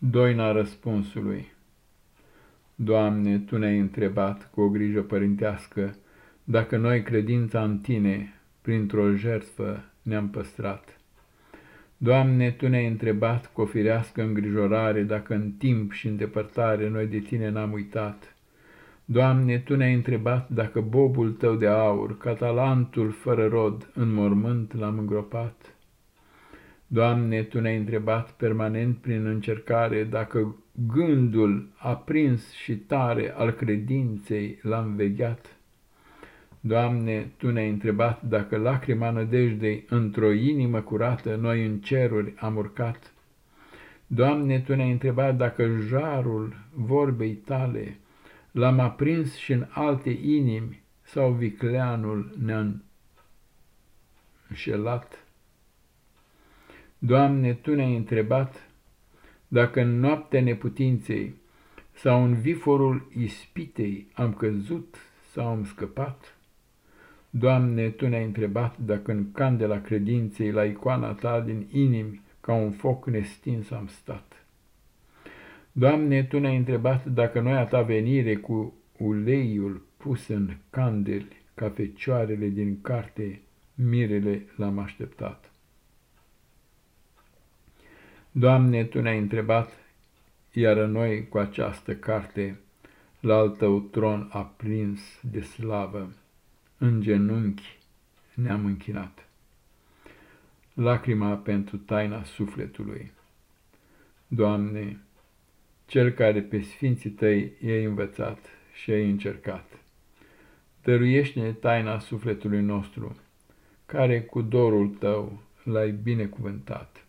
Doina răspunsului Doamne, Tu ne-ai întrebat cu o grijă părintească dacă noi credința în Tine, printr-o jertfă, ne-am păstrat. Doamne, Tu ne-ai întrebat cu o firească îngrijorare dacă în timp și în depărtare noi de Tine n-am uitat. Doamne, Tu ne-ai întrebat dacă bobul Tău de aur, catalantul fără rod, în mormânt l-am îngropat. Doamne, Tu ne-ai întrebat permanent prin încercare dacă gândul aprins și tare al credinței l-am vegheat. Doamne, Tu ne-ai întrebat dacă lacrima nădejdei într-o inimă curată noi în ceruri am urcat. Doamne, Tu ne-ai întrebat dacă jarul vorbei Tale l-am aprins și în alte inimi sau vicleanul ne-a înșelat. Doamne, Tu ne-ai întrebat dacă în noaptea neputinței sau în viforul ispitei am căzut sau am scăpat. Doamne, Tu ne-ai întrebat dacă în candela credinței la icoana Ta din inimi ca un foc nestins am stat. Doamne, Tu ne-ai întrebat dacă noi a Ta venire cu uleiul pus în candeli ca fecioarele din carte mirele l-am așteptat. Doamne, Tu ne-ai întrebat, iar noi cu această carte la al Tău tron aprins de slavă, în genunchi ne-am închinat. Lacrima pentru taina sufletului. Doamne, Cel care pe sfinții Tăi i-ai învățat și ai încercat, dăruiește-ne taina sufletului nostru, care cu dorul Tău l-ai binecuvântat.